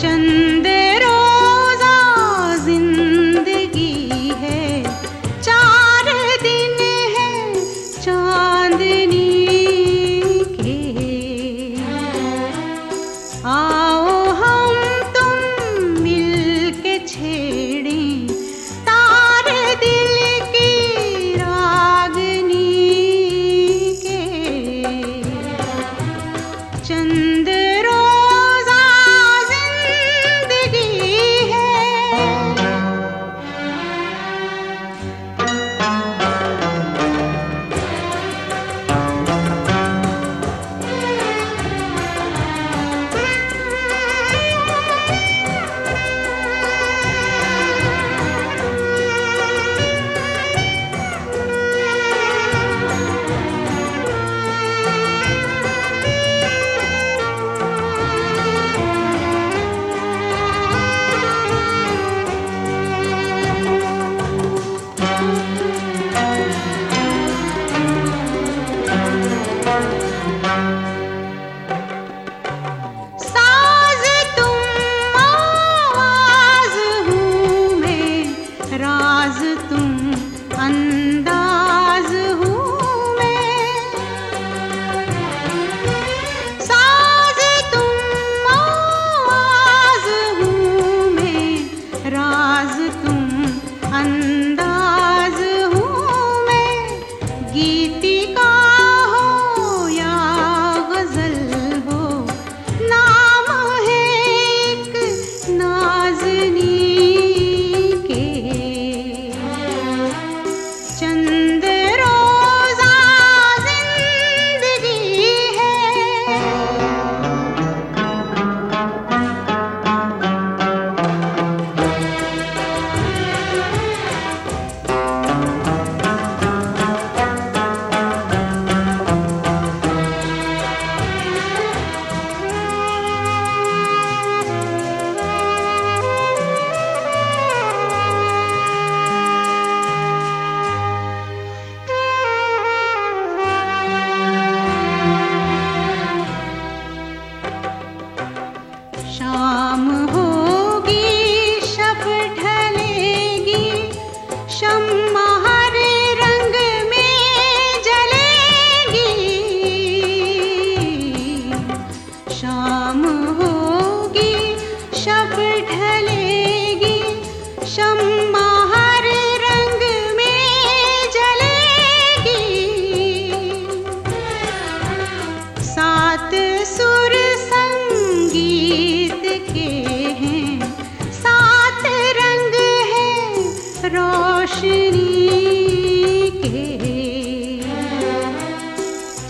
questions.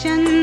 चंद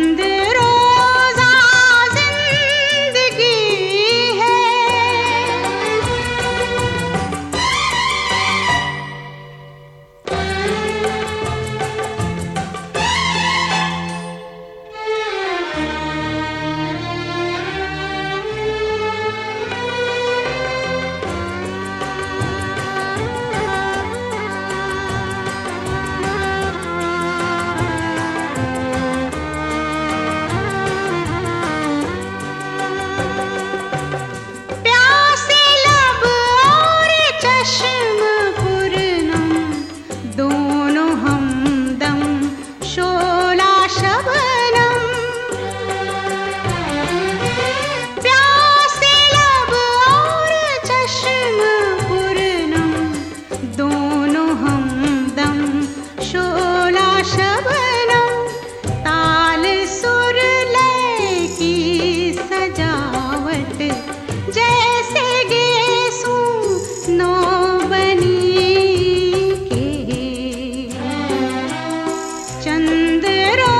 तेरा